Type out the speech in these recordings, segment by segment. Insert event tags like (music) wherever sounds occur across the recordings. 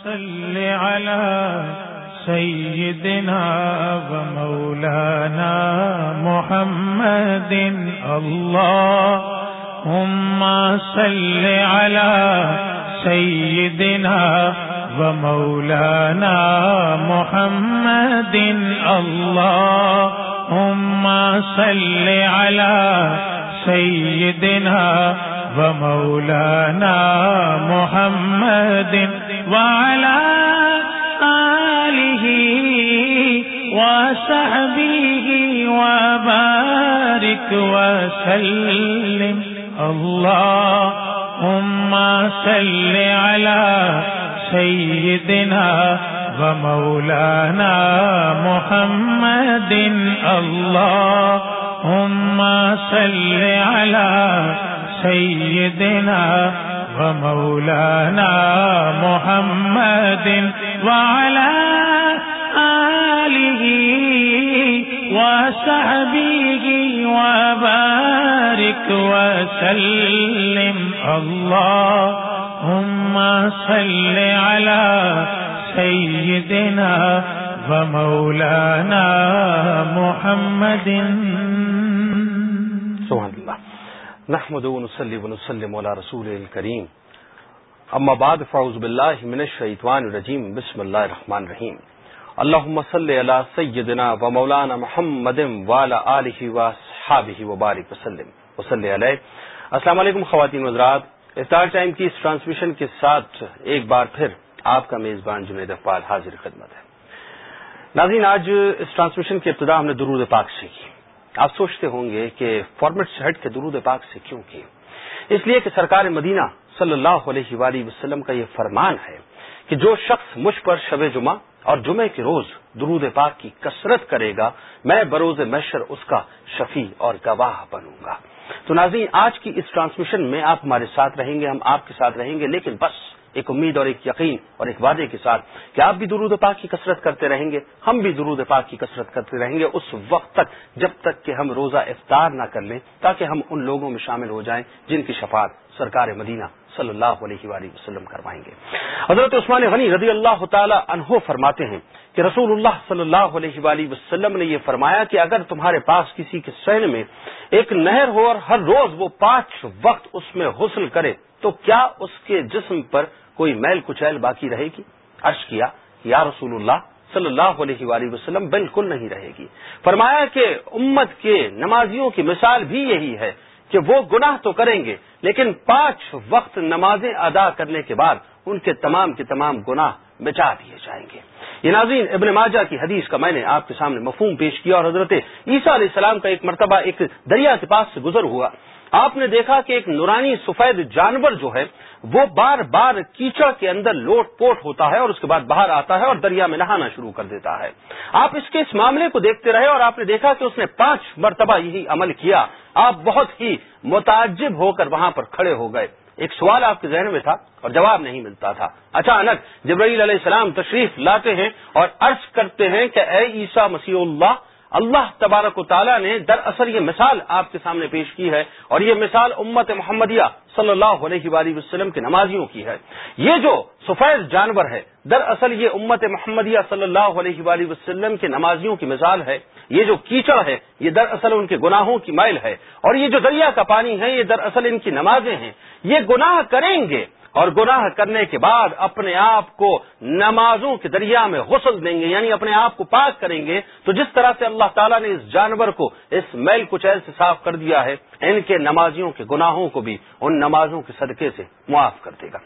صل على سيدنا ومولانا محمد اللهم صل على سيدنا ومولانا محمد اللهم صل على سيدنا ومولانا محمد وعلى آله وصحبه وبارك وسلم. اللهم صل على سيدنا ومولانا محمد. اللهم صل على سيدنا ومولانا محمد وعلى آله وصحبه وبارك وسلم. اللهم صل على سيدنا ومولانا محمد. سبحان اللہ نحمد ونصلي ونسلم على رسول الكريم. اما بعد فاعوذ بالله من الشيطان الرجيم. بسم الله الرحمن الرحيم. اللهم صل على سيدنا ومولانا محمد وعلى اله واصحابه وبارك وسلم. وصلی علیہ السلام علیکم خواتین حضرات. افطار ٹائم کی اس ٹرانسمیشن کے ساتھ ایک بار پھر آپ کا میزبان جنید اقبال حاضر خدمت ہے۔ ناظرین، آج اس ٹرانسمیشن کی ابتدا ہم نے درود پاک سے کی۔ آپ سوچتے ہوں گے کہ فارمیٹ سے ہٹ کے درود پاک سے کیوں کی؟ اس لیے کہ سرکار مدینہ صلی اللہ علیہ وآلہ وسلم کا یہ فرمان ہے کہ جو شخص مجھ پر شب جمعہ اور جمعے کے روز درود پاک کی کثرت کرے گا، میں بروز محشر اس کا شفیع اور گواہ بنوں گا۔ تو ناظرین، آج کی اس ٹرانسمیشن میں آپ ہمارے ساتھ رہیں گے، ہم آپ کے ساتھ رہیں گے، لیکن بس ایک امید اور ایک یقین اور ایک وعدے کے ساتھ کہ آپ بھی درود پاک کی کثرت کرتے رہیں گے، ہم بھی درود پاک کی کثرت کرتے رہیں گے۔ اس وقت تک، جب تک کہ ہم روزہ افطار نہ کر لیں، تاکہ ہم ان لوگوں میں شامل ہو جائیں جن کی شفاعت سرکار مدینہ صلی اللہ علیہ وآلہ وسلم کروائیں گے۔ حضرت عثمان غنی رضی اللہ تعالی عنہ فرماتے ہیں کہ رسول اللہ صلی اللہ علیہ وآلہ وسلم نے یہ فرمایا کہ اگر تمہارے پاس کسی کے سین میں ایک نہر ہو اور ہر روز وہ پانچ وقت اس میں غسل کرے تو کیا اس کے جسم پر کوئی میل کچیل باقی رہے گی؟ عرض کیا یا رسول اللہ صلی اللہ علیہ وآلہ وسلم بالکل نہیں رہے گی۔ فرمایا کہ امت کے نمازیوں کی مثال بھی یہی ہے کہ وہ گناہ تو کریں گے، لیکن پانچ وقت نمازیں ادا کرنے کے بعد ان کے تمام کے تمام گناہ بچا دیے جائیں گے۔ یہ ناظرین، ابن ماجہ کی حدیث کا میں نے آپ کے سامنے مفہوم پیش کیا اور حضرت عیسیٰ علیہ السلام کا ایک مرتبہ ایک دریا کے پاس سے گزر ہوا۔ آپ نے دیکھا کہ ایک نورانی سفید جانور جو ہے، وہ بار بار کیچڑ کے اندر لوٹ پوٹ ہوتا ہے اور اس کے بعد باہر آتا ہے اور دریا میں نہانا شروع کر دیتا ہے۔ آپ اس کے اس معاملے کو دیکھتے رہے اور آپ نے دیکھا کہ اس نے پانچ مرتبہ یہی عمل کیا۔ آپ بہت ہی متعجب ہو کر وہاں پر کھڑے ہو گئے۔ ایک سوال آپ کے ذہن میں تھا اور جواب نہیں ملتا تھا۔ اچانک جبرائیل علیہ السلام تشریف لاتے ہیں اور عرض کرتے ہیں کہ اے عیسیٰ مسیح اللہ اللہ تبارک و تعالیٰ نے دراصل یہ مثال آپ کے سامنے پیش کی ہے اور یہ مثال امت محمدیہ صلی اللہ علیہ وآلہ وسلم کے نمازیوں کی ہے۔ یہ جو سفید جانور ہے، دراصل یہ امت محمدیہ صلی اللہ علیہ وآلہ وسلم کے نمازیوں کی مثال ہے۔ یہ جو کیچڑ ہے، یہ دراصل ان کے گناہوں کی مائل ہے۔ اور یہ جو دریا کا پانی ہے، یہ دراصل ان کی نمازیں ہیں۔ یہ گناہ کریں گے اور گناہ کرنے کے بعد اپنے آپ کو نمازوں کے دریا میں غسل دیں گے یعنی اپنے آپ کو پاک کریں گے، تو جس طرح سے اللہ تعالیٰ نے اس جانور کو، اس میل کچیل سے صاف کر دیا ہے، ان کے نمازیوں کے گناہوں کو بھی ان نمازوں کے صدقے سے معاف کر دے گا۔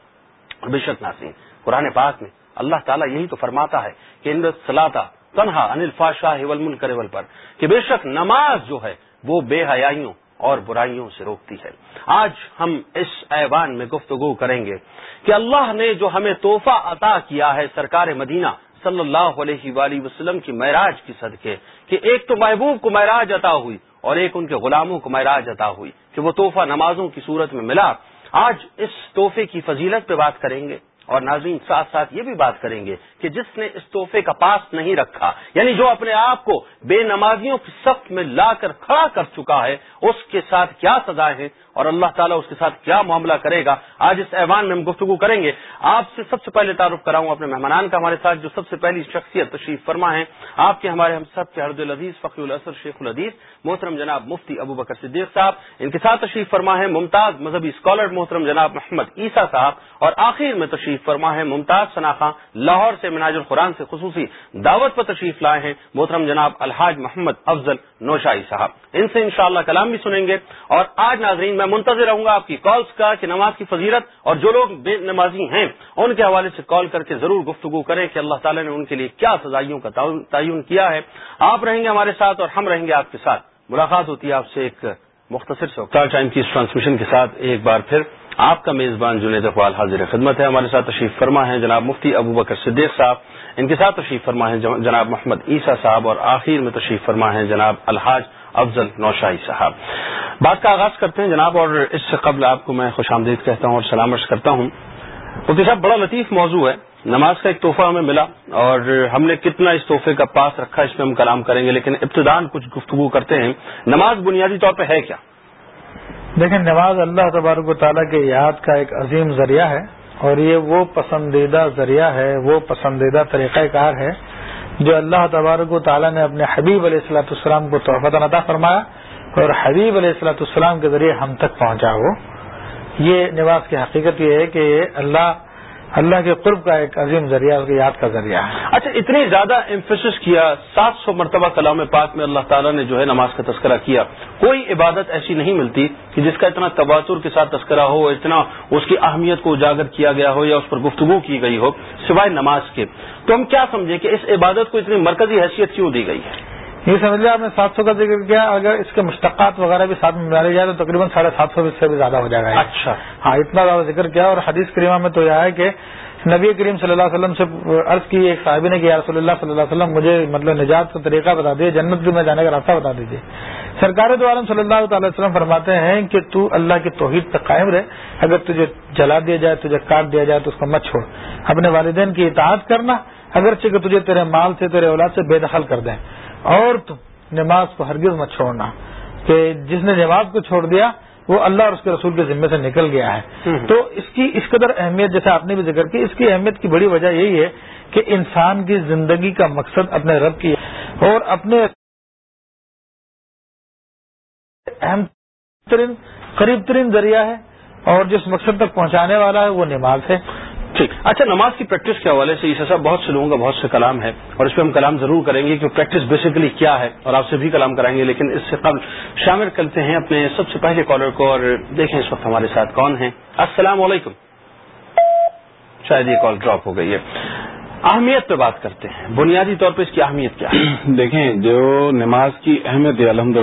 بے شک ناسین قرآن پاک میں اللہ تعالیٰ یہی تو فرماتا ہے کہ ان سلاطا تنہا انل فاشاہ ولمن کریول پر کہ بے شک نماز جو ہے وہ بے حیائیوں اور برائیوں سے روکتی ہے۔ آج ہم اس ایوان میں گفتگو کریں گے کہ اللہ نے جو ہمیں تحفہ عطا کیا ہے سرکار مدینہ صلی اللہ علیہ وآلہ وسلم کی معراج کی صدقے، کہ ایک تو محبوب کو معراج عطا ہوئی اور ایک ان کے غلاموں کو معراج عطا ہوئی، کہ وہ تحفہ نمازوں کی صورت میں ملا۔ آج اس تحفے کی فضیلت پہ بات کریں گے۔ اور ناظرین ساتھ ساتھ یہ بھی بات کریں گے کہ جس نے اس تحفے کا پاس نہیں رکھا یعنی جو اپنے آپ کو بے نمازیوں کی سخت میں لا کر کھڑا کر چکا ہے، اس کے ساتھ کیا سزا ہے اور اللہ تعالیٰ اس کے ساتھ کیا معاملہ کرے گا؟ آج اس ایوان میں ہم گفتگو کریں گے۔ آپ سے سب سے پہلے تعارف کراؤں اپنے مہمانان کا، ہمارے ساتھ جو سب سے پہلی شخصیت تشریف فرما ہے آپ کے ہمارے ہم سب کے حرد العزیز فخر الاسر شیخ العدیز محترم جناب مفتی ابو بکر صدیق صاحب، ان کے ساتھ تشریف فرما ہے ممتاز مذہبی اسکالر محترم جناب محمد عیسیٰ صاحب، اور آخر میں تشریف فرما ہے ممتاز شناخہ لاہور سے مناج القرآن سے خصوصی دعوت پر تشریف لائے ہیں محترم جناب الحاج محمد افضل نوشائی صاحب۔ ان سے انشاءاللہ کلام بھی سنیں گے اور آج ناظرین، میں میں منتظر رہوں گا آپ کی کالز کا کہ نماز کی فضیرت اور جو لوگ بے نمازی ہیں، ان کے حوالے سے کال کر کے ضرور گفتگو کریں کہ اللہ تعالیٰ نے ان کے لیے کیا سزائیوں کا تعین کیا ہے۔ آپ رہیں گے ہمارے ساتھ اور ہم رہیں گے آپ کے ساتھ۔ ملاقات ہوتی ہے آپ سے ایک مختصر سے ٹائم کی اس ٹرانسمیشن کے ساتھ ایک بار پھر آپ کا میزبان جنید اقبال حاضر خدمت ہے۔ ہمارے ساتھ تشریف فرما ہے جناب مفتی ابو بکر صدیق صاحب۔ ان کے ساتھ تشریف فرما ہے جناب محمد عیسیٰ صاحب اور آخر میں تشریف فرما ہے جناب الحاج افضل نوشائی صاحب۔ بات کا آغاز کرتے ہیں جناب، اور اس سے قبل آپ کو میں خوش آمدید کہتا ہوں اور سلامت کرتا ہوں۔ مفتی صاحب، بڑا لطیف موضوع ہے۔ نماز کا ایک تحفہ ہمیں ملا، اور ہم نے کتنا اس تحفے کا پاس رکھا، اس میں ہم کلام کریں گے، لیکن ابتدان کچھ گفتگو کرتے ہیں۔ نماز بنیادی طور پہ ہے کیا؟ دیکھیں، نماز اللہ تبارک و تعالیٰ کے یاد کا ایک عظیم ذریعہ ہے، اور یہ وہ پسندیدہ ذریعہ ہے، وہ پسندیدہ طریقہ کار ہے جو اللہ تبارک و تعالیٰ نے اپنے حبیب علیہ السلاۃ السلام کو تحفہ عطا فرمایا اور حبیب علیہ السلاۃ السلام کے ذریعے ہم تک پہنچا وہ۔ یہ نواز کی حقیقت یہ ہے کہ اللہ اللہ کے قرب کا ایک عظیم ذریعہ اس کی یاد کا ذریعہ اچھا اتنی زیادہ امفسس کیا، سات سو مرتبہ کلام پاک میں اللہ تعالیٰ نے جو ہے نماز کا تذکرہ کیا۔ کوئی عبادت ایسی نہیں ملتی کہ جس کا اتنا تباتر کے ساتھ تذکرہ ہو، اتنا اس کی اہمیت کو اجاگر کیا گیا ہو یا اس پر گفتگو کی گئی ہو، سوائے نماز کے۔ تو ہم کیا سمجھیں کہ اس عبادت کو اتنی مرکزی حیثیت کیوں دی گئی ہے؟ یہ سمجھ لیا آپ نے سات سو کا ذکر کیا اگر اس کے مشتقات وغیرہ بھی ساتھ میں ڈالے جائے تو تقریباً ساڑھے سات سو سے بھی زیادہ ہو جائے گا اچھا۔ ہاں اتنا زیادہ ذکر کیا اور حدیث کریمہ میں تو یہ ہے کہ نبی کریم صلی اللہ علیہ وسلم سے عرض کی ایک صاحب نے کیا رسول اللہ صلی اللہ علیہ وسلم مجھے مطلب نجات کا طریقہ بتا دیے جنت بھی میں جانے کا راستہ بتا دیجیے سرکار دو عالم صلی اللہ تعالی وسلم فرماتے ہیں کہ تو اللہ کی توحید تک قائم رہے اگر تجھے جلا دیا جائے تجھے کاٹ دیا جائے تو اس کو مت چھوڑ۔ اپنے والدین کی اطاعت کرنا اگرچہ کہ تجھے تیرے مال سے تیرے اولاد سے بے دخل کر دیں۔ اور نماز کو ہرگز مت چھوڑنا کہ جس نے نماز کو چھوڑ دیا وہ اللہ اور اس کے رسول کے ذمے سے نکل گیا ہے۔ تو اس کی اس قدر اہمیت جیسے آپ نے بھی ذکر کی اس کی اہمیت کی بڑی وجہ یہی ہے کہ انسان کی زندگی کا مقصد اپنے رب کی اور اپنے اہم ترین قریب ترین ذریعہ ہے اور جس مقصد تک پہنچانے والا ہے وہ نماز ہے۔ ٹھیک۔ اچھا نماز کی پریکٹس کے حوالے سے صاحب، بہت سے لوگوں کا بہت سے کلام ہے اور اس پہ ہم کلام ضرور کریں گے کہ پریکٹس بیسیکلی کیا ہے اور آپ سے بھی کلام کرائیں گے، لیکن اس سے قبل شامل کرتے ہیں اپنے سب سے پہلے کالر کو اور دیکھیں اس وقت ہمارے ساتھ کون ہیں۔ السلام علیکم۔ شاید یہ کال ڈراپ ہو گئی ہے۔ اہمیت پہ بات کرتے ہیں۔ بنیادی طور پہ اس کی اہمیت کیا ہے؟ (clears throat) دیکھیں، جو نماز کی اہمیت ہے الحمد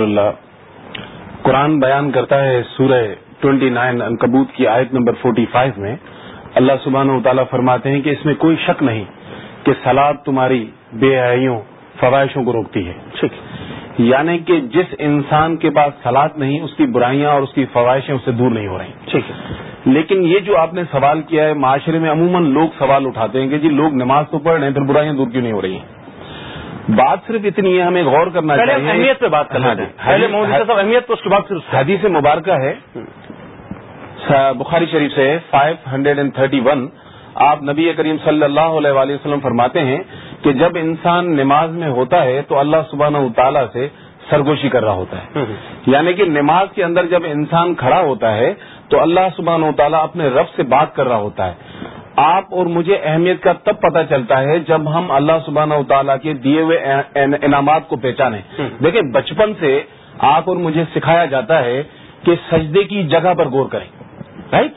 قرآن بیان کرتا ہے سورہ ٹوینٹی نائن انکبوت کی آیت نمبر فورٹی فائیو میں۔ اللہ سبحانہ و تعالیٰ فرماتے ہیں کہ اس میں کوئی شک نہیں کہ سلاد تمہاری بے حیوں فوائشوں کو روکتی ہے۔ ٹھیک۔ یعنی کہ جس انسان کے پاس سلاد نہیں اس کی برائیاں اور اس کی فوائشیں اس سے دور نہیں ہو رہی۔ ٹھیک۔ ہے لیکن یہ جو آپ نے سوال کیا ہے معاشرے میں عموماً لوگ سوال اٹھاتے ہیں کہ جی لوگ نماز تو پڑھ رہے ہیں پھر برائیاں دور کیوں نہیں ہو رہی ہیں؟ بات صرف اتنی ہے ہمیں غور کرنا چاہیے۔ اہمیت پہ بات کرنا چاہیے اہمیت تو اس کے بعد حدیث مبارکہ ہے۔ بخاری شریف سے five hundred and thirty one آپ نبی کریم صلی اللہ علیہ وآلہ وسلم فرماتے ہیں کہ جب انسان نماز میں ہوتا ہے تو اللہ سبحانہ تعالیٰ سے سرگوشی کر رہا ہوتا ہے۔ یعنی کہ نماز کے اندر جب انسان کھڑا ہوتا ہے تو اللہ سبحانہ تعالیٰ اپنے رب سے بات کر رہا ہوتا ہے۔ آپ اور مجھے اہمیت کا تب پتہ چلتا ہے جب ہم اللہ سبحانہ تعالیٰ کے دیے ہوئے انعامات کو پہچانیں۔ دیکھیں بچپن سے آپ اور مجھے سکھایا جاتا ہے کہ سجدے کی جگہ پر غور کریں۔ رائٹ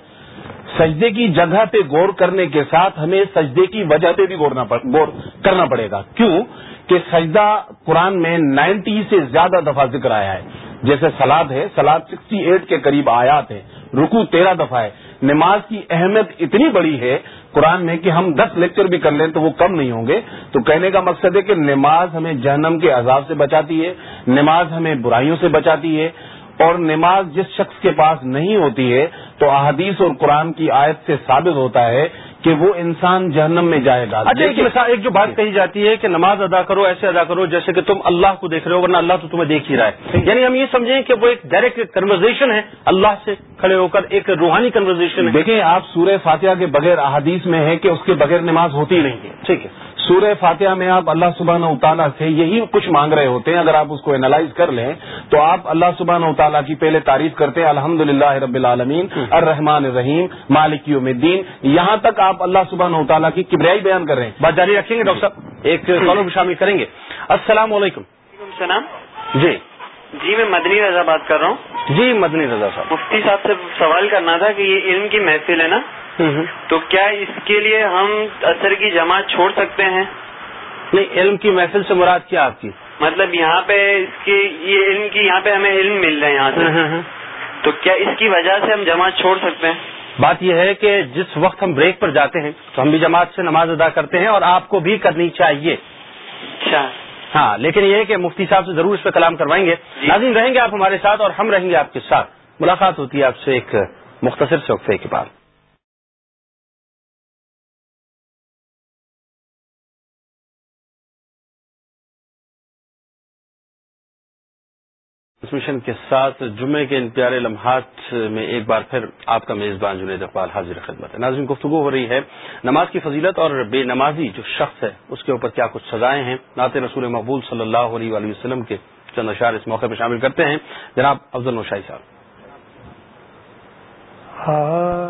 سجدے کی جگہ پہ غور کرنے کے ساتھ ہمیں سجدے کی وجہ پہ بھی غور کرنا پڑے گا۔ کیوں؟ کہ سجدہ قرآن میں نائنٹی سے زیادہ دفعہ ذکر آیا ہے۔ جیسے سلاد ہے سلاد سکسٹی ایٹ کے قریب آیات ہے رکو تیرہ دفعہ ہے۔ نماز کی اہمیت اتنی بڑی ہے قرآن میں کہ ہم دس لیکچر بھی کر لیں تو وہ کم نہیں ہوں گے۔ تو کہنے کا مقصد ہے کہ نماز ہمیں جہنم کے عذاب سے بچاتی ہے، نماز ہمیں برائیوں سے بچاتی ہے اور نماز جس شخص کے پاس نہیں ہوتی ہے تو احادیث اور قرآن کی آیت سے ثابت ہوتا ہے کہ وہ انسان جہنم میں جائے گا۔ اچھا ایک مثال ایک جو بات کہی جاتی ہے کہ نماز ادا کرو ایسے ادا کرو جیسے کہ تم اللہ کو دیکھ رہے ہو ورنہ اللہ تو تمہیں دیکھ ہی رہا ہے۔ یعنی ہم یہ سمجھیں کہ وہ ایک ڈائریکٹ کنورزیشن ہے اللہ سے کھڑے ہو کر ایک روحانی کنورزیشن ہے۔ دیکھیں آپ سورہ فاتحہ کے بغیر احادیث میں ہے کہ اس کے بغیر نماز ہوتی ہی نہیں ہے۔ ٹھیک ہے۔ سورہ فاتحہ میں آپ اللہ سبحانہ تعالیٰ سے یہی کچھ مانگ رہے ہوتے ہیں اگر آپ اس کو اینالائز کر لیں تو آپ اللہ سبحانہ تعالیٰ کی پہلے تعریف کرتے ہیں الحمد رب العالمین الرحمن الرحیم مالک یوم الدین۔ یہاں تک آپ اللہ سبحانہ تعالیٰ کی کبریائی بیان کر رہے ہیں۔ بات جاری رکھیں گے ڈاکٹر صاحب۔ ایک شامل کریں گے۔ السلام علیکم۔ وعلیکم السلام۔ جی۔ جی میں مدنی رضا بات کر رہا ہوں۔ جی مدنی رضا صاحب۔ مفتی صاحب سے سوال کرنا تھا کہ یہ علم کی محفل ہے نا؟ تو کیا اس کے لیے ہم اثر کی جماعت چھوڑ سکتے ہیں؟ نہیں علم کی محفل سے مراد کیا آپ کی؟ مطلب یہاں پہ اس کی یہ علم کی یہاں پہ ہمیں علم مل رہا ہے یہاں سے۔ تو کیا اس کی وجہ سے ہم جماعت چھوڑ سکتے ہیں؟ بات یہ ہے کہ جس وقت ہم بریک پر جاتے ہیں تو ہم بھی جماعت سے نماز ادا کرتے ہیں اور آپ کو بھی کرنی چاہیے۔ اچھا۔ ہاں لیکن یہ ہے کہ مفتی صاحب سے ضرور اس پہ کلام کروائیں گے۔ جی۔ ناظرین رہیں گے آپ ہمارے ساتھ اور ہم رہیں گے آپ کے ساتھ۔ ملاقات ہوتی ہے آپ سے ایک مختصر سے وقفے کے بعد۔ اس مشن کے ساتھ جمعے کے ان پیارے لمحات میں ایک بار پھر آپ کا میزبان جنید اقبال حاضر خدمت ہے۔ ناظرین، گفتگو ہو رہی ہے۔ نماز کی فضیلت اور بے نمازی جو شخص ہے، اس کے اوپر کیا کچھ سزائیں ہیں؟ نعت رسول مقبول صلی اللہ علیہ وآلہ وسلم کے چند اشار اس موقع پہ شامل کرتے ہیں۔ جناب افضل نوشائی صاحب۔ ہاں،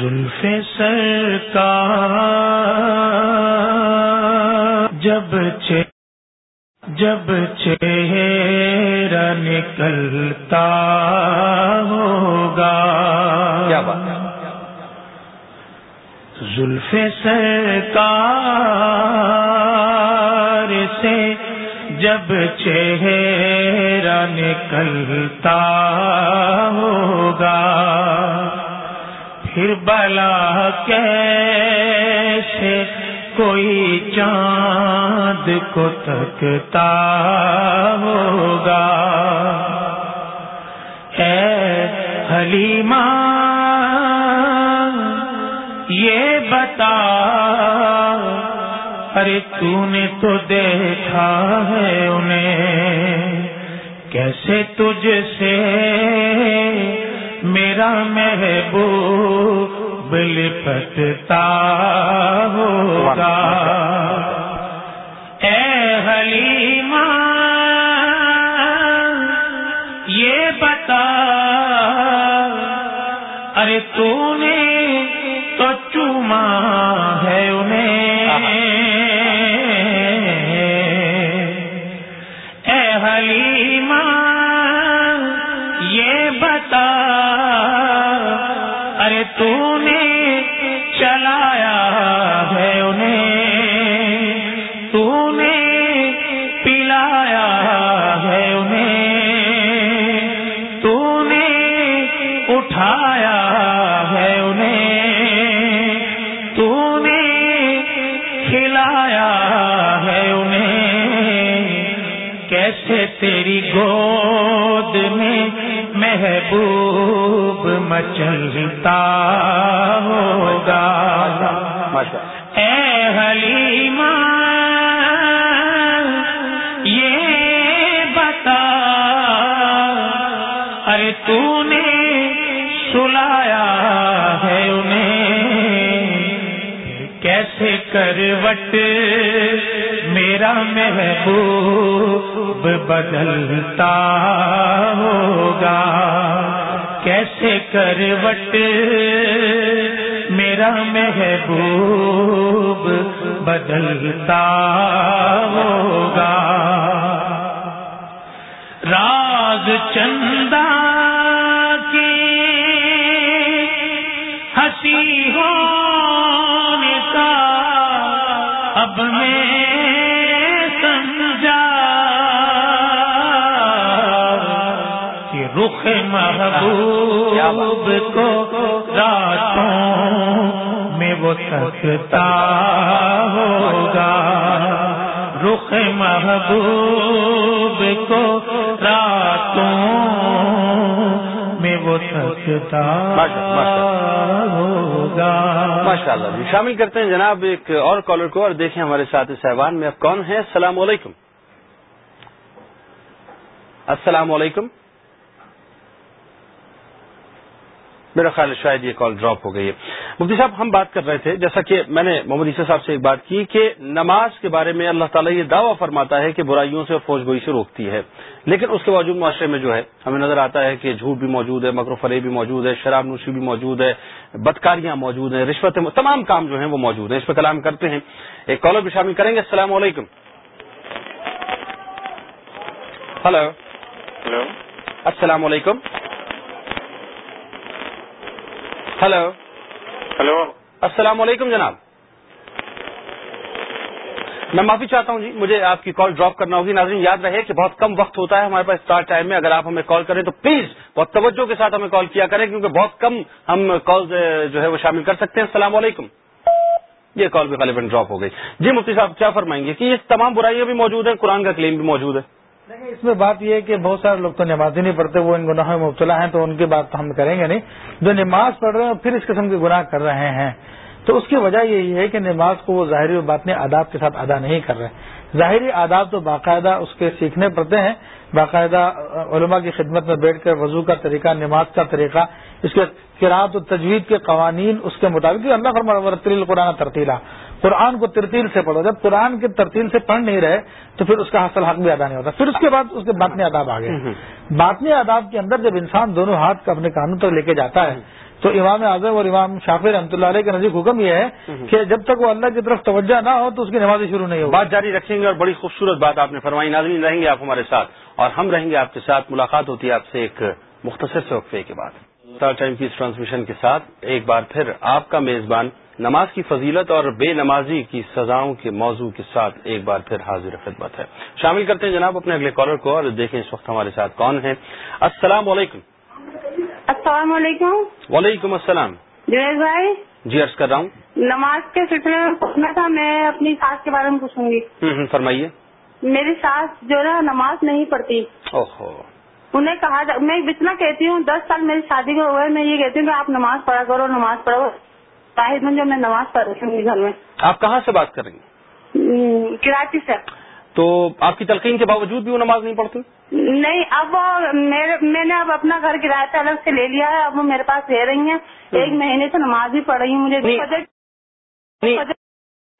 زلف سرکار جب چھ جب چہرہ نکلتا ہوگا کیا بات ہے؟ زلف سرکار سے جب چہرہ نکلتا ہوگا پھر بلا کیسے کوئی چاند کو تکتا ہوگا۔ اے حلیمہ، یہ بتا، ارے تو نے تو دیکھا ہے انہیں۔ کیسے تجھ سے میرا محبوب لپٹتا ہوگا۔ اے حلیمہ یہ بتا۔ اٹھایا ہے انہیں۔ تو نے کھلایا ہے انہیں۔ کیسے تیری گود میں محبوب مچلتا ہوگا؟ اے حلیمہ یہ بتا۔ ارے تو نے کروٹ میرا محبوب بدلتا ہوگا۔ کیسے کروٹ میرا محبوب بدلتا ہوگا۔ راز چندہ اب میں سمجھا کہ رخ محبوب کو راتوں میں وہ تکتا ہوگا۔ رخ محبوب کو راتوں سکتا ہوگا۔ ماشاء اللہ جی۔ شامل کرتے ہیں جناب ایک اور کالر کو اور دیکھیں ہمارے ساتھ صاحبان میں اب کون ہیں۔ السلام علیکم۔ السلام علیکم۔ میرا خیال شاید یہ کال ڈراپ ہو گئی ہے۔ مفتی صاحب ہم بات کر رہے تھے جیسا کہ میں نے محمد عیسیٰ صاحب سے ایک بات کی کہ نماز کے بارے میں اللہ تعالیٰ یہ دعویٰ فرماتا ہے کہ برائیوں سے فوج گوئی سے روکتی ہے۔ لیکن اس کے باوجود معاشرے میں جو ہے ہمیں نظر آتا ہے کہ جھوٹ بھی موجود ہے مکر و فریب بھی موجود ہے شراب نوشی بھی موجود ہے بدکاریاں موجود ہیں رشوت تمام کام جو ہیں وہ موجود ہیں۔ اس پہ کلام کرتے ہیں۔ ایک کالر بھی شامل کریں گے۔ السلام علیکم۔ ہلو ہلو السلام علیکم۔ Hello hello. السلام علیکم جناب۔ میں معافی چاہتا ہوں جی مجھے آپ کی کال ڈراپ کرنا ہوگی۔ ناظرین، یاد رہے کہ بہت کم وقت ہوتا ہے ہمارے پاس اسٹار ٹائم میں۔ اگر آپ ہمیں کال کریں تو پلیز بہت توجہ کے ساتھ ہمیں کال کیا کریں، کیونکہ بہت کم ہم کال جو ہے وہ شامل کر سکتے ہیں۔ السلام علیکم۔ یہ کال بھی غالباً ڈراپ ہو گئی۔ جی مفتی صاحب، کیا فرمائیں گے کہ یہ تمام برائیاں بھی موجود ہیں، قرآن کا کلیم بھی موجود ہے۔ دیکھیں اس میں بات یہ ہے کہ بہت سارے لوگ تو نماز ہی نہیں پڑھتے، وہ ان گناہوں میں مبتلا ہیں، تو ان کی بات تو ہم کریں گے نہیں۔ جو نماز پڑھ رہے ہیں پھر اس قسم کے گناہ کر رہے ہیں۔ تو اس کی وجہ یہی ہے کہ نماز کو وہ ظاہری و آداب کے ساتھ ادا نہیں کر رہے۔ ظاہری آداب تو باقاعدہ اس کے سیکھنے پڑتے ہیں۔ باقاعدہ علماء کی خدمت میں بیٹھ کر وضو کا طریقہ، نماز کا طریقہ، اس کے قرآت و تجوید کے قوانین اس کے مطابق۔ اللہ فرما قرآن ترتیلا قرآن کو ترتیل سے پڑھو۔ جب قرآن کی ترتیل سے پڑھ نہیں رہے تو پھر اس کا حاصل حق بھی ادا نہیں ہوتا۔ پھر اس کے بعد اس کے باطنی آداب آ گئے باطنی آداب کے اندر جب انسان دونوں ہاتھ کا اپنے قانون تک لے کے جاتا ہے تو امام اعظم اور امام شافی رحمۃ اللہ علیہ کے نزدیک حکم یہ ہے کہ جب تک وہ اللہ کی طرف توجہ نہ ہو تو اس کی نمازی شروع نہیں ہو بات جاری رکھیں گے اور بڑی خوبصورت بات آپ نے فرمائی۔ ناظرین رہیں گے آپ ہمارے ساتھ اور ہم رہیں گے آپ کے ساتھ۔ ملاقات ہوتی ہے آپ سے ایک مختصر سے وقفے کے بعد۔ ٹائم کی اس ٹرانسمیشن کے ساتھ ایک بار پھر آپ کا میزبان نماز کی فضیلت اور بے نمازی کی سزاؤں کے موضوع کے ساتھ ایک بار پھر حاضر خدمت ہے۔ شامل کرتے ہیں جناب اپنے اگلے کالر کو اور دیکھیں اس وقت ہمارے ساتھ کون ہیں۔ السلام علیکم۔ السلام علیکم۔ وعلیکم السلام۔ جنید بھائی۔ جی عرض کر رہا ہوں۔ نماز کے سلسلے میں پوچھنا تھا میں اپنی ساس کے بارے میں پوچھوں گی۔ فرمائیے۔ میری ساس جو ہے نماز نہیں پڑھتی۔ اوہو۔ انہیں کہا میں اتنا کہتی ہوں دس سال میری شادی کو ہوئے میں یہ کہتی ہوں کہ آپ نماز پڑھا کرو نماز پڑھو۔ شاہد جو میں نماز پڑھ رہی ہوں گھر میں۔ آپ کہاں سے بات کر رہی ہیں؟ کراچی سے۔ تو آپ کی تلقین کے باوجود بھی وہ نماز نہیں پڑھتی نہیں اب میں نے اب اپنا گھر کرایہ سے الگ سے لے لیا ہے اب وہ میرے پاس رہ رہی ہیں۔ ایک مہینے سے نماز بھی پڑھ رہی ہوں مجھے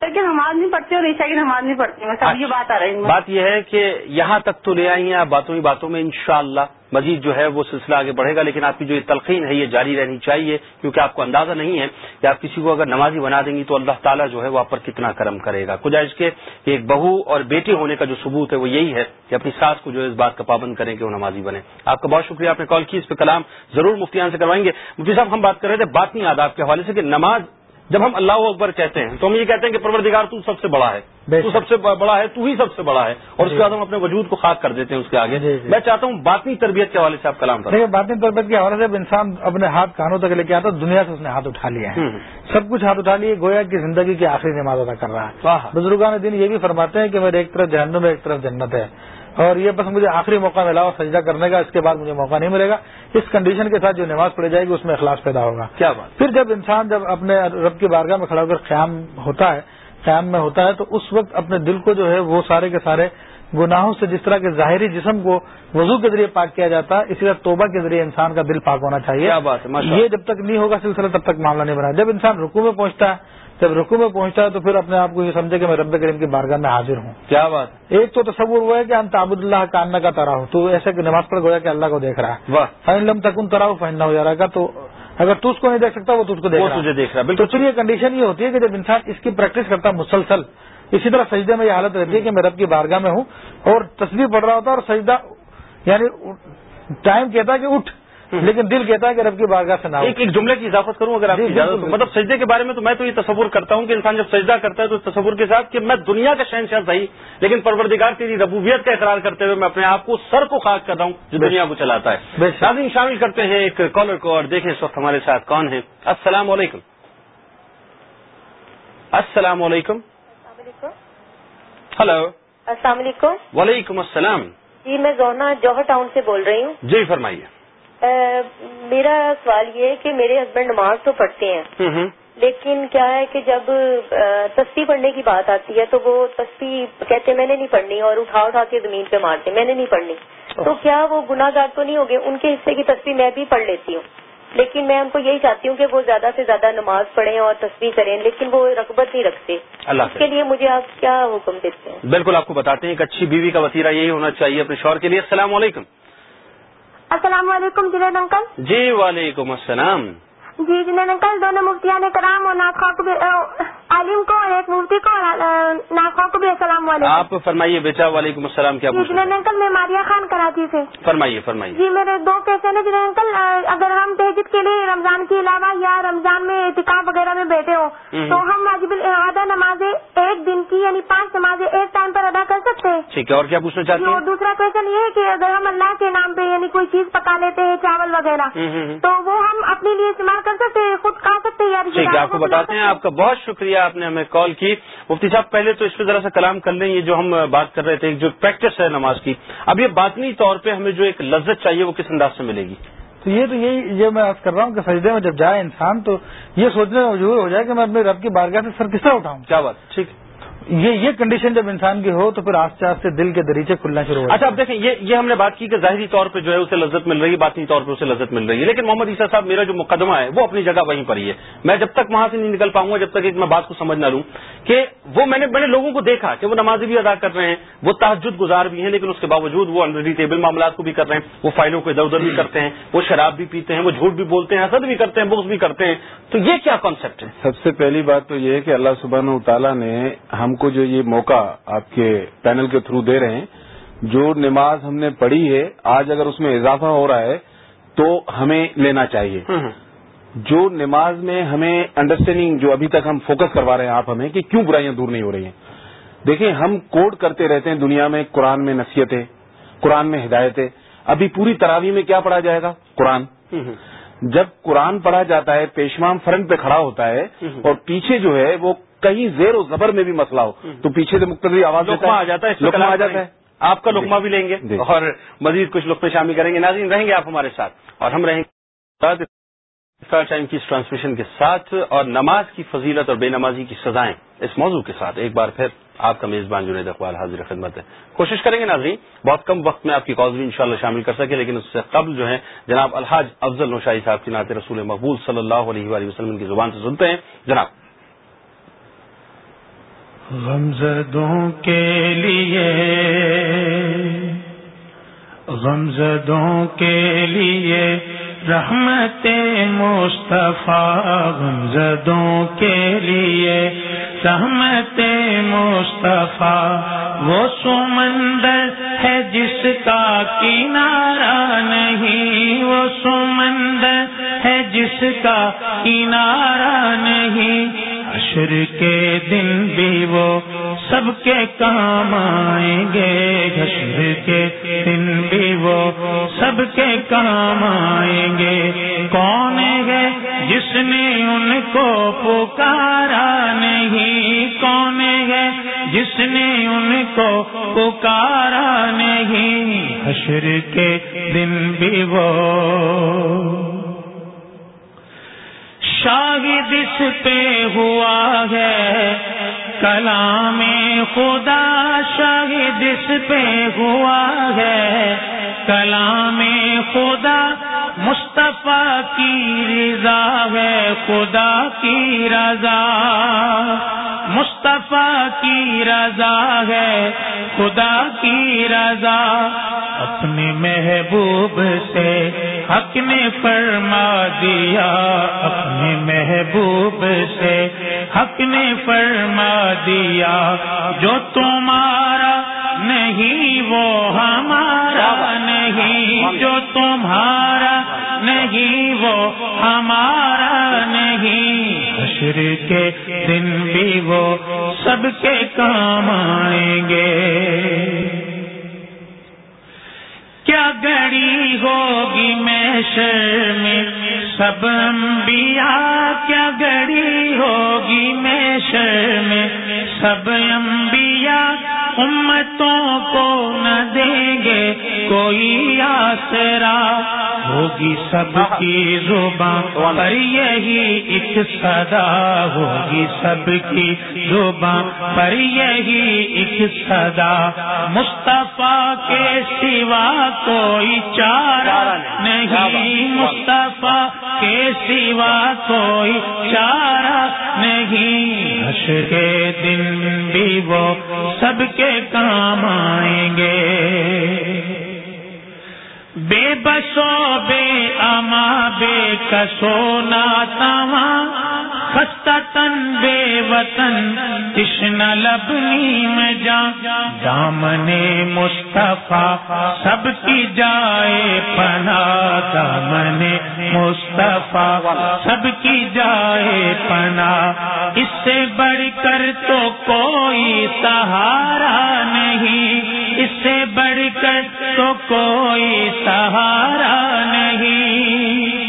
کہ نماز نہیں پڑھتی اور عیشا کی نماز نہیں پڑھتی یہ بات آ رہی ہے۔ بات یہ ہے کہ یہاں تک تو لے آئی ہیں آپ باتوں ہی باتوں میں انشاءاللہ مزید جو ہے وہ سلسلہ آگے بڑھے گا لیکن آپ کی جو یہ تلقین ہے یہ جاری رہنی چاہیے کیونکہ آپ کو اندازہ نہیں ہے کہ آپ کسی کو اگر نمازی بنا دیں گی تو اللہ تعالیٰ جو ہے وہ آپ پر کتنا کرم کرے گا۔ اس کے ایک بہو اور بیٹی ہونے کا جو ثبوت ہے وہ یہی ہے کہ اپنی ساس کو جو ہے اس بات کا پابند کریں کہ وہ نمازی بنے آپ کا بہت شکریہ آپ نے کال کی اس پہ کلام ضرور مفتیان سے کروائیں گے۔ مفتی صاحب ہم بات کر رہے تھے باطنی آداب کے حوالے سے کہ نماز جب ہم اللہ اکبر کہتے ہیں تو ہم یہ کہتے ہیں کہ پروردگار تو سب سے بڑا ہے تو سب سے بڑا ہے تو ہی سب سے بڑا ہے۔ اور اس کے بعد ہم اپنے وجود کو خاص کر دیتے ہیں اس کے آگے۔ جی، جی۔ میں چاہتا ہوں باطنی تربیت کے حوالے سے آپ کلام کریں۔ باطنی تربیت کے حوالے سے انسان اپنے ہاتھ کانوں تک لے کے آتا دنیا سے اس نے ہاتھ اٹھا لیا ہے سب کچھ ہاتھ اٹھا لیے گویا کی زندگی کی آخری نماز ادا کر رہا ہے۔ بزرگان دن یہ بھی فرماتے ہیں کہ میرے ایک طرف جہنم ہے ایک طرف جنت ہے۔ اور یہ بس مجھے آخری موقع ملا اور سجدہ کرنے کا اس کے بعد مجھے موقع نہیں ملے گا۔ اس کنڈیشن کے ساتھ جو نماز پڑھی جائے گی اس میں اخلاص پیدا ہوگا۔ کیا بات؟ پھر جب انسان جب اپنے رب کی بارگاہ میں کھڑا ہو کر قیام ہوتا ہے قیام میں ہوتا ہے تو اس وقت اپنے دل کو جو ہے وہ سارے کے سارے گناہوں سے جس طرح کے ظاہری جسم کو وضو کے ذریعے پاک کیا جاتا ہے اسی طرح توبہ کے ذریعے انسان کا دل پاک ہونا چاہیے۔ کیا بات ہے یہ جب تک نہیں ہوگا سلسلہ تب تک معاملہ نہیں بنا جب انسان رکو میں پہنچتا ہے جب رکو میں پہنچتا ہے تو پھر اپنے آپ کو یہ سمجھے کہ میں رب کریم کی بارگاہ میں حاضر ہوں۔ کیا بات؟ ایک تو تصور ہوا ہے کہ ہم تابود اللہ کاننا کا ترا ہوں۔ تو ایسے کہ نماز پڑھ گویا کہ اللہ کو دیکھ رہا ہے۔ فائن لم تکن ترا ہوں فائن ہو جا رہا تو اگر تو اس کو نہیں دیکھ سکتا وہ تو اس کو دیکھ رہا بالکل۔ پھر یہ کنڈیشن یہ ہوتی ہے کہ جب انسان اس کی پریکٹس کرتا مسلسل اسی طرح سجدے میں یہ حالت رہتی ہے کہ میں رب کی بارگاہ میں ہوں اور تصویر پڑھ رہا ہوتا ہے اور سجدہ یعنی ٹائم کہتا ہے کہ اٹھ۔ لیکن دل کہتا ہے کہ رب کی بارگاہ سے نہ ایک ایک جملے کی اضافت کروں اگر آپ جی، مطلب سجدے کے بارے میں تو میں تو یہ تصور کرتا ہوں کہ انسان جب سجدہ کرتا ہے تو اس تصور کے ساتھ کہ میں دنیا کا شہنشاہ صحیح لیکن پروردگار تیری ربوبیت کا اقرار کرتے ہوئے میں اپنے آپ کو سر کو خاص کر رہا ہوں جو دنیا کو چلاتا ہے۔ شادی شامل کرتے ہیں ایک کالر کو اور دیکھیں اس وقت ہمارے ساتھ کون ہے السلام علیکم۔ السلام علیکم۔ ہلو۔ السلام علیکم۔ وعلیکم السلام۔ جی میں زونا جوہر ٹاؤن سے بول رہی ہوں۔ جی فرمائیے۔ میرا سوال یہ ہے کہ میرے ہسبینڈ نماز تو پڑھتے ہیں۔ لیکن کیا ہے کہ جب تصویر پڑھنے کی بات آتی ہے تو وہ تصویر کہتے میں نے نہیں پڑھنی اور اٹھا اٹھا کے زمین پہ مارتے میں نے نہیں پڑھنی۔ تو کیا وہ گناہ گار تو نہیں ہوگے ان کے حصے کی تصویر میں بھی پڑھ لیتی ہوں۔ لیکن میں ان کو یہی چاہتی ہوں کہ وہ زیادہ سے زیادہ نماز پڑھیں اور تصویر کریں لیکن وہ رغبت نہیں رکھتے۔ اللہ اس کے لیے مجھے آپ کیا حکم دیتے ہیں؟ بالکل آپ کو بتاتے ہیں ایک اچھی بیوی کا وسیلہ یہی ہونا چاہیے اپنے شوہر کے لیے۔ السلام علیکم۔ السلام علیکم جنید انکل. جی وعلیکم السلام۔ جی جنید انکل دونوں مفتیان کرام اور ناخوا کو بھی عالم کو اور ایک مفتی کو ناخوا کو بھی السلام علیکم۔ آپ فرمائیے بیٹا وعلیکم السلام کیا جی جنید انکل میں ماریا خان کراچی سے فرمائیے فرمائیے۔ جی میرے دو پیسے ہیں جنید انکل اگر ہم تہجد کے لیے رمضان کے علاوہ یا رمضان میں احتکاب وغیرہ میں بیٹھے ہو تو ہم واجب الحادہ نمازیں ایک دن کی یعنی پانچ نمازیں ایک ٹائم پر ادا کر سکتے ہیں۔ ٹھیک ہے اور کیا پوچھنا چاہتے اور دوسرا کوشچن یہ ہے کہ اگر ہم اللہ کے نام پہ یعنی کوئی چیز پکا لیتے ہیں چاول وغیرہ تو وہ ہم اپنے لیے استعمال کر سکتے ہیں خود کھا سکتے ہیں یا ٹھیک ہے آپ کو بتاتے ہیں آپ کا بہت شکریہ آپ نے ہمیں کال کی۔ مفتی صاحب پہلے تو اس پہ ذرا سا کلام کر لیں یہ جو ہم بات کر رہے تھے جو پریکٹس ہے نماز کی۔ اب یہ باطنی طور پہ ہمیں جو ایک لذت چاہیے وہ کس انداز سے ملے گی؟ تو یہ تو یہی یہ میں کر رہا ہوں کہ سجدے میں جب جائے انسان تو یہ سوچنے میں مجبور ہو جائے کہ میں اپنے رب کی بارگاہ سے سر کس طرح اٹھاؤں۔ کیا بات؟ ٹھیک۔ یہ یہ کنڈیشن جب انسان کی ہو تو پھر آستے آستے دل کے دریچے کھلنا شروع ہو اچھا اب دیکھیں یہ یہ ہم نے بات کی کہ ظاہری طور پہ جو ہے اسے لذت مل رہی ہے باطنی طور پہ اسے لذت مل رہی ہے۔ لیکن محمد عیسیٰ صاحب میرا جو مقدمہ ہے وہ اپنی جگہ وہیں پر ہی ہے۔ میں جب تک وہاں سے نہیں نکل پاؤں گا جب تک ایک میں بات کو سمجھ نہ لوں کہ وہ میں نے بڑے لوگوں کو دیکھا کہ وہ نمازی بھی ادا کر رہے ہیں وہ تحجد گزار بھی ہیں لیکن اس کے باوجود وہ آلریڈی ٹیبل معاملات کو بھی کر رہے ہیں وہ فائلوں کو ادھر ادھر بھی کرتے ہیں وہ شراب بھی پیتے ہیں وہ جھوٹ بھی بولتے ہیں حسد بھی کرتے ہیں بغض بھی کرتے ہیں۔ تو یہ کیا کانسیپٹ ہے؟ سب سے پہلی بات تو یہ ہے کہ اللہ سبحانہ تعالیٰ نے ہم کو جو یہ موقع آپ کے پینل کے تھرو دے رہے ہیں جو نماز ہم نے پڑھی ہے آج اگر اس میں اضافہ ہو رہا ہے تو ہمیں لینا چاہیے۔ جو نماز میں ہمیں انڈرسٹینڈنگ جو ابھی تک ہم فوکس کروا رہے ہیں آپ ہمیں کہ کیوں برائیاں دور نہیں ہو رہی ہیں۔ دیکھیں ہم کوڈ کرتے رہتے ہیں دنیا میں قرآن میں نصیحت ہے قرآن میں ہدایت ہے ابھی پوری تراوی میں کیا پڑھا جائے گا؟ قرآن۔ جب قرآن پڑھا جاتا ہے پیشوام فرنٹ پہ کھڑا ہوتا ہے اور پیچھے جو ہے وہ کہیں زیر و زبر میں بھی مسئلہ ہو تو پیچھے سے مقتدی آواز آ جاتا ہے آ جاتا ہے۔ آپ کا لقمہ بھی لیں گے اور مزید کچھ لقمے شامل کریں گے۔ ناظرین رہیں گے آپ ہمارے ساتھ اور ہم رہیں گے۔ ٹائم کی اس ٹرانسمیشن کے ساتھ اور نماز کی فضیلت اور بے نمازی کی سزائیں اس موضوع کے ساتھ۔ ایک بار پھر آپ کا میزبان جنید اقبال حاضر خدمت ہے۔ کوشش کریں گے ناظرین بہت کم وقت میں آپ کی کالز بھی انشاءاللہ شامل کر سکے لیکن اس سے قبل جو ہے جناب الحاج افضل نوشائی صاحب کی نعت رسول مقبول صلی اللہ علیہ وآلہ وسلم کی زبان سے سنتے ہیں۔ جناب غمزدوں کے لیے غمزدوں کے لیے رحمت مصطفیٰ غمزدوں کے لیے رحمت مصطفیٰ۔ وہ سمندر ہے جس کا کنارہ نہیں، وہ سمندر ہے جس کا کنارہ نہیں۔ عشر کے دن بھی وہ سب کے کام آئیں گے۔ حشر کے دن بھی وہ سب کے کام آئیں گے۔ کون ہے جس نے ان کو پکارا نہیں؟ کون ہے جس نے ان کو پکارا نہیں؟ حشر کے دن بھی وہ شاہد اس پہ ہوا ہے۔ کلام خدا شاہد اس پہ ہوا ہے۔ کلام خدا مصطفیٰ کی رضا ہے۔ خدا کی رضا، مصطفیٰ کی رضا ہے۔ خدا کی رضا اپنے محبوب سے حق نے فرما دیا اپنے محبوب سے۔ حق نے فرما دیا، جو تمہارا نہیں، وہ ہمارا نہیں۔ جو تمہارا نہیں، وہ ہمارا نہیں۔ حشر کے دن بھی وہ سب کے کام آئیں گے۔ گڑی ہوگی میں شر میں۔ سب انبیاء کیا گڑی ہوگی میں شر میں۔ سب انبیاء امتوں کو نہ دیں گے۔ کوئی آسرا ہوگی سب کی زبان پر یہی ایک صدا ہوگی سب کی زبان پر یہی ایک صدا مصطفیٰ کے سوا کوئی چارہ نہیں مصطفیٰ کے سوا کوئی چارہ نہیں حشر کے دن بھی وہ سب کے کام آئیں گے بے بسو بے اما بے کسو ناتاوا خستہ تن بے وطن کشن لبنی میں جا دامن مصطفیٰ سب کی جائے پنا دامن مصطفیٰ سب کی جائے پنا اس سے بڑھ کر تو کوئی سہارا نہیں۔ اس سے بڑھ کر تو کوئی سہارا نہیں۔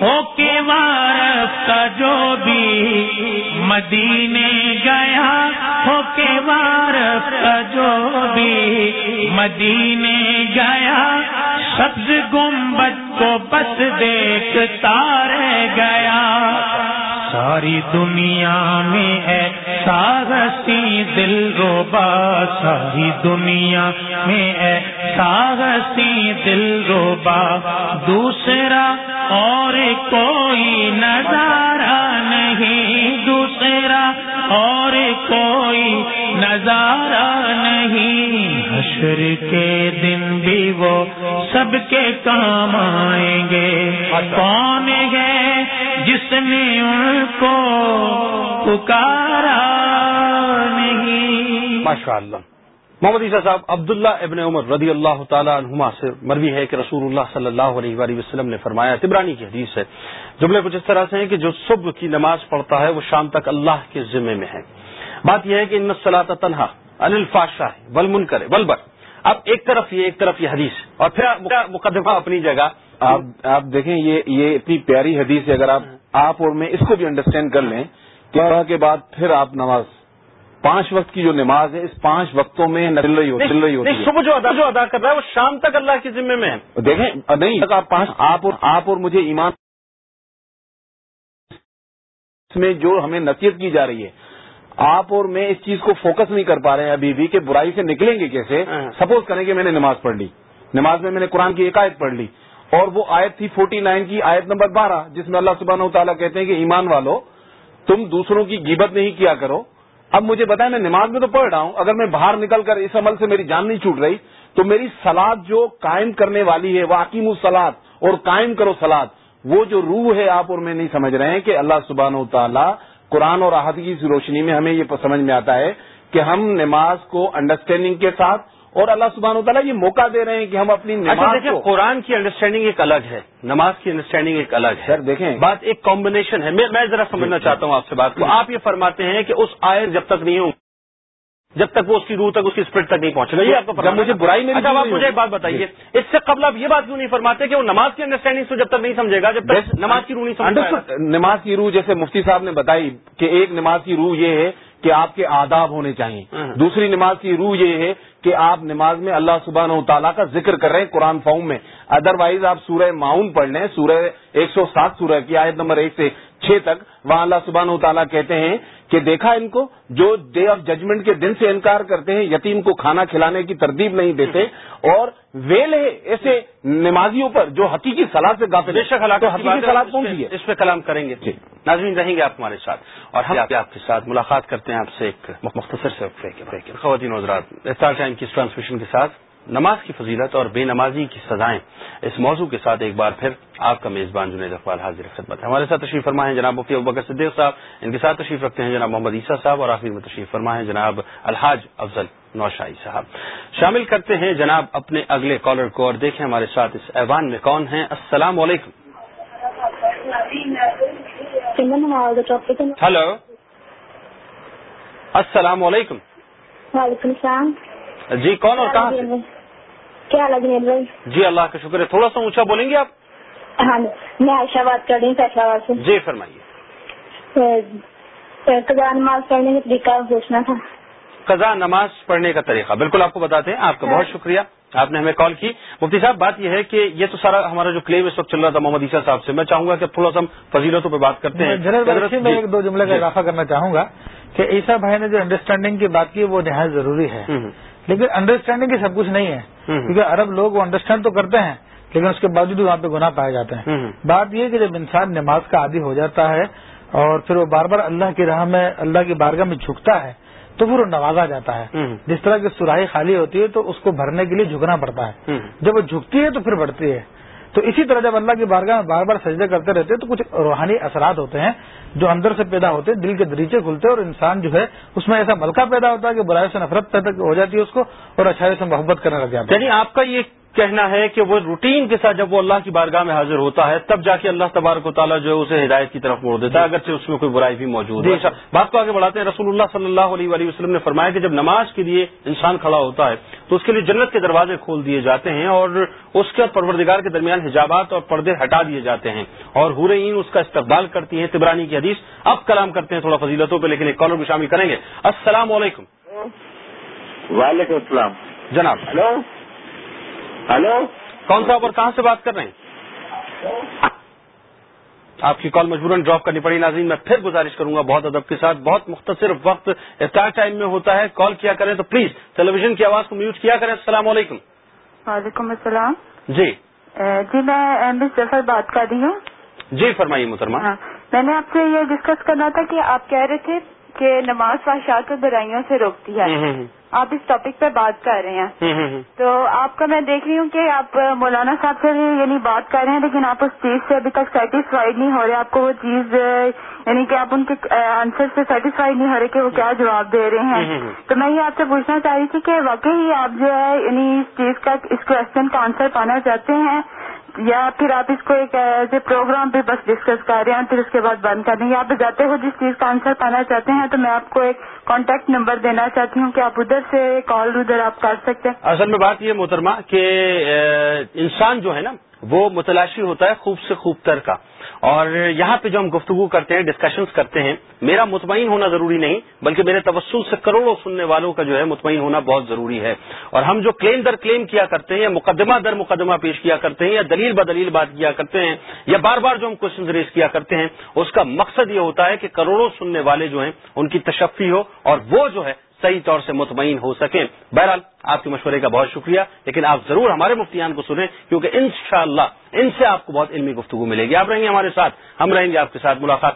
ہو کے وارف کا جو بھی مدینے گیا، ہو کے وارف کا جو بھی مدینے گیا، سبز گنبد کو بس دیکھتا رہ گیا۔ ساری دنیا میں ہے ساغسی دل روبا ساری دنیا میں ہے ساغسی دل روبا دوسرا اور کوئی نظارہ نہیں، دوسرا اور کوئی نظارہ نہیں۔ حشر کے دن بھی وہ سب کے کام آئیں گے۔ کون ہے جس نے ان کو پکارا نہیں۔ ماشاء اللہ محمد عیسیٰ صاحب، عبداللہ ابن عمر رضی اللہ تعالیٰ عنہما سے مروی ہے کہ رسول اللہ صلی اللہ علیہ وآلہ وسلم نے فرمایا، تبرانی کی حدیث ہے۔ جملے کچھ اس طرح سے ہیں کہ جو صبح کی نماز پڑھتا ہے وہ شام تک اللہ کے ذمے میں ہے۔ بات یہ ہے کہ ان صلاح تنہا انلفاشا ہے ول کرے ولبر اب ایک طرف یہ، ایک طرف یہ حدیث اور پھر مقدمہ اپنی جگہ آپ دیکھیں یہ یہ اتنی پیاری حدیث ہے اگر آپ آپ اور میں اس کو بھی انڈرسٹینڈ کر لیں کہ کے بعد پھر آپ نماز پانچ وقت کی جو نماز ہے اس پانچ وقتوں میں نل رہی ہوتی ہوتی صبح جو ادا جو ادا کر رہا ہے وہ شام تک اللہ کے ذمے میں ہے۔ دیکھیں نہیں آپ پانچ آپ اور آپ اور مجھے ایمان میں جو ہمیں نصیحت کی جا رہی ہے۔ آپ اور میں اس چیز کو فوکس نہیں کر پا رہے ہیں ابھی بھی کہ برائی سے نکلیں گے کیسے؟ سپوز کریں کہ میں نے نماز پڑھ لی۔ نماز میں میں نے قرآن کی ایک آیت پڑھ لی۔ اور وہ آیت تھی فورٹی نائن کی، آیت نمبر بارہ، جس میں اللہ سبحانہ و تعالیٰ کہتے ہیں کہ ایمان والو، تم دوسروں کی گیبت نہیں کیا کرو۔ اب مجھے بتائیں، میں نماز میں تو پڑھ رہا ہوں، اگر میں باہر نکل کر اس عمل سے میری جان نہیں چھوٹ رہی، تو میری سلاد جو قائم کرنے والی ہے، وہ عقیم السلاد اور قائم کرو سلاد وہ جو روح ہے آپ اور میں نہیں سمجھ رہے ہیں کہ اللہ سبحانہ و تعالیٰ قرآن اور احادی کی روشنی میں ہمیں یہ سمجھ میں آتا ہے کہ ہم نماز کو انڈرسٹینڈنگ کے ساتھ اور اللہ سبحانہ و تعالیٰ یہ موقع دے رہے ہیں کہ ہم اپنی نماز کو قرآن کی انڈرسٹینڈنگ ایک الگ ہے نماز کی انڈرسٹینڈنگ ایک الگ ہے۔ سر دیکھیں۔ بات ایک کمبینیشن ہے۔ میں ذرا سمجھنا چاہتا ہوں آپ سے بات کو۔ آپ یہ فرماتے ہیں کہ اس آئے جب تک نہیں ہوں جب تک وہ اس کی روح تک اس کی اسپرٹ تک نہیں پہنچے گا یہ آپ کو مجھے برائی میں اچھا آپ مجھے ایک بات بتائیے۔ اس سے قبل آپ یہ بات کیوں نہیں فرماتے کہ وہ نماز کی انڈرسٹینڈنگ سے جب تک نہیں سمجھے گا جب تک نماز کی روح نہیں سمجھے نماز کی روح جیسے مفتی صاحب نے بتائی کہ ایک نماز کی روح یہ ہے کہ آپ کے آداب ہونے چاہیے۔ دوسری نماز کی روح یہ ہے کہ آپ نماز میں اللہ سبحانہ و تعالیٰ کا ذکر کر رہے ہیں قرآن فہم میں۔ ادر وائز آپ سورہ معاون پڑھ لیں سورہ ایک سو سات سورہ کی آیت نمبر ایک سے چھ تک وہاں اللہ سبحانہ و تعالیٰ کہتے ہیں کہ دیکھا ان کو جو ڈے آف ججمنٹ کے دن سے انکار کرتے ہیں یتیم کو کھانا کھلانے کی ترتیب نہیں دیتے اور ویل ہے ایسے نمازیوں پر جو حقیقی سلاح سے تو حقیقی سلاد کون سی ہے؟ اس پہ کلام کریں گے۔ جی۔ ناظرین رہیں گے آپ ہمارے ساتھ۔ اور ہم آپ کے ساتھ ملاقات کرتے ہیں آپ سے ایک مختصر سے خواتین حضرات ٹائم کی ٹرانسمیشن کے ساتھ۔ نماز کی فضیلت اور بے نمازی کی سزائیں اس موضوع کے ساتھ ایک بار پھر آپ کا میزبان جنید اقبال حاضر خدمت ہے۔ ہمارے ساتھ تشریف فرما ہے جناب مفتی ابکر صدیق صاحب۔ ان کے ساتھ تشریف رکھتے ہیں جناب محمد عیسیٰ صاحب اور آخر میں تشریف فرما ہے جناب الحاج افضل نوشائی صاحب۔ شامل کرتے ہیں جناب اپنے اگلے کالر کو اور دیکھیں ہمارے ساتھ اس ایوان میں کون ہیں۔ السلام علیکم۔ ہلو۔ السلام علیکم۔ وعلیکم السلام۔ جی کون اور کہاں کیا حال ہے جنید بھائی؟ جی اللہ کا شکر ہے۔ تھوڑا سا اونچا بولیں گے آپ؟ ہاں میں عائشہ بات کر رہی ہوں فیصلہ آباد سے۔ جی فرمائیے۔ قضا نماز پڑھنے کا طریقہ پوچھنا تھا۔ قضا نماز پڑھنے کا طریقہ۔ بالکل آپ کو بتاتے ہیں۔ آپ کا بہت شکریہ۔ آپ نے ہمیں کال کی۔ مفتی صاحب بات یہ ہے کہ یہ تو سارا ہمارا جو کلیم اس وقت چل رہا تھا محمد عیسیٰ صاحب سے میں چاہوں گا کہ تھوڑا سا ہم فضیلتوں پہ بات کرتے ہیں۔ میں جی۔ ایک دو جملے کا جی۔ اضافہ کرنا چاہوں گا کہ عیسیٰ بھائی نے جو انڈرسٹینڈنگ کی بات کی وہ نہایت ضروری ہے۔ لیکن انڈرسٹینڈنگ کی سب کچھ نہیں ہے۔ کیونکہ عرب لوگ وہ انڈرسٹینڈ تو کرتے ہیں لیکن اس کے باوجود وہاں پہ گناہ پائے جاتے ہیں۔ بات یہ کہ جب انسان نماز کا عادی ہو جاتا ہے اور پھر وہ بار بار اللہ کی راہ میں اللہ کی بارگاہ میں جھکتا ہے تو پھر وہ نوازا جاتا ہے۔ جس طرح کی سراہی خالی ہوتی ہے تو اس کو بھرنے کے لیے جھکنا پڑتا ہے۔ جب وہ جھکتی ہے تو پھر بڑھتی ہے۔ تو اسی طرح جب اللہ کی بارگاہ میں بار بار سجدے کرتے رہتے ہیں تو کچھ روحانی اثرات ہوتے ہیں جو اندر سے پیدا ہوتے ہیں، دل کے دریچے کھلتے ہیں اور انسان جو ہے، اس میں ایسا ملکہ پیدا ہوتا ہے کہ برائے سے نفرت پیدا ہو جاتی ہے اس کو اور اچھائی سے محبت کرنے لگ جاتا ہے۔ یعنی آپ کا یہ کہنا ہے کہ وہ روٹین کے ساتھ جب وہ اللہ کی بارگاہ میں حاضر ہوتا ہے تب جا کے اللہ تبارک و تعالیٰ جو ہے اسے ہدایت کی طرف موڑ دیتا ہے۔ اگرچہ اس میں کوئی برائی بھی موجود ہے۔ اچھا بات کو آگے بڑھاتے ہیں۔ رسول اللہ صلی اللہ علیہ وآلہ وسلم نے فرمایا کہ جب نماز کے لیے انسان کھڑا ہوتا ہے تو اس کے لیے جنت کے دروازے کھول دیے جاتے ہیں اور اس کے پروردگار کے درمیان حجابات اور پردے ہٹا دیے جاتے ہیں۔ اور حورین اس کا استقبال کرتی ہیں۔ تبرانی کی حدیث اب کلام کرتے ہیں تھوڑا فضیلتوں پہ لیکن ایک کالر بھی شامل کریں گے۔ السلام علیکم۔ وعلیکم السلام۔ جناب۔ ہلو۔ ہلو؟ کون صاحب اور کہاں سے بات کر رہے ہیں؟ آپ کی کال مجبوراً ڈراپ کرنی پڑی ناظرین میں پھر گزارش کروں گا بہت ادب کے ساتھ بہت مختصر وقت افطار ٹائم میں ہوتا ہے۔ کال کیا کریں تو پلیز ٹیلی ویژن کی آواز کو میوٹ کیا کریں۔ السلام علیکم۔ وعلیکم السلام۔ جی۔ جی میں مس جفر بات کر رہی ہوں۔ جی فرمائیے محترمہ۔ ہاں۔ میں نے آپ سے یہ ڈسکس کرنا تھا کہ آپ کہہ رہے تھے کہ نماز فاشات اور برائیوں سے روکتی ہے۔ آپ اس ٹاپک پہ بات کر رہے ہیں۔ تو آپ کا میں دیکھ رہی ہوں کہ آپ مولانا صاحب سے یعنی بات کر رہے ہیں لیکن آپ اس چیز سے ابھی تک سیٹسفائیڈ نہیں ہو رہے۔ آپ کو وہ چیز یعنی کہ آپ ان کے آنسر سے سیٹسفائیڈ نہیں ہو رہے کہ وہ کیا جواب دے رہے ہیں۔ تو میں یہ آپ سے پوچھنا چاہ رہی تھی کہ واقعی آپ جو ہے یعنی اس چیز کا اس کوشچن کا آنسر پانا چاہتے ہیں۔ یا پھر آپ اس کو ایک ایز اے پروگرام پہ بس ڈسکس کر رہے ہیں پھر اس کے بعد بند کر دیں یا آپ جاتے ہو جس چیز کا آنسر پانا چاہتے ہیں تو میں آپ کو ایک کانٹیکٹ نمبر دینا چاہتی ہوں کہ آپ ادھر سے کال ادھر آپ کر سکتے ہیں۔ اصل میں بات یہ محترمہ کہ انسان جو ہے نا وہ متلاشی ہوتا ہے خوب سے خوب تر کا۔ اور یہاں پہ جو ہم گفتگو کرتے ہیں ڈسکشنز کرتے ہیں، میرا مطمئن ہونا ضروری نہیں، بلکہ میرے توسل سے کروڑوں سننے والوں کا جو ہے مطمئن ہونا بہت ضروری ہے۔ اور ہم جو کلیم در کلیم کیا کرتے ہیں، یا مقدمہ در مقدمہ پیش کیا کرتے ہیں، یا دلیل بدلیل بات کیا کرتے ہیں، یا بار بار جو ہم کوشچن ریز کیا کرتے ہیں، اس کا مقصد یہ ہوتا ہے کہ کروڑوں سننے والے جو ہیں، ان کی تشفی ہو اور وہ جو ہے صحیح طور سے مطمئن ہو سکیں۔ بہرحال، آپ کے مشورے کا بہت شکریہ۔ لیکن آپ ضرور ہمارے مفتیان کو سنیں، کیونکہ انشاءاللہ ان سے آپ کو بہت علمی گفتگو ملے گی۔ آپ رہیں گے ہمارے ساتھ، ہم رہیں گے آپ کے ساتھ، ملاقات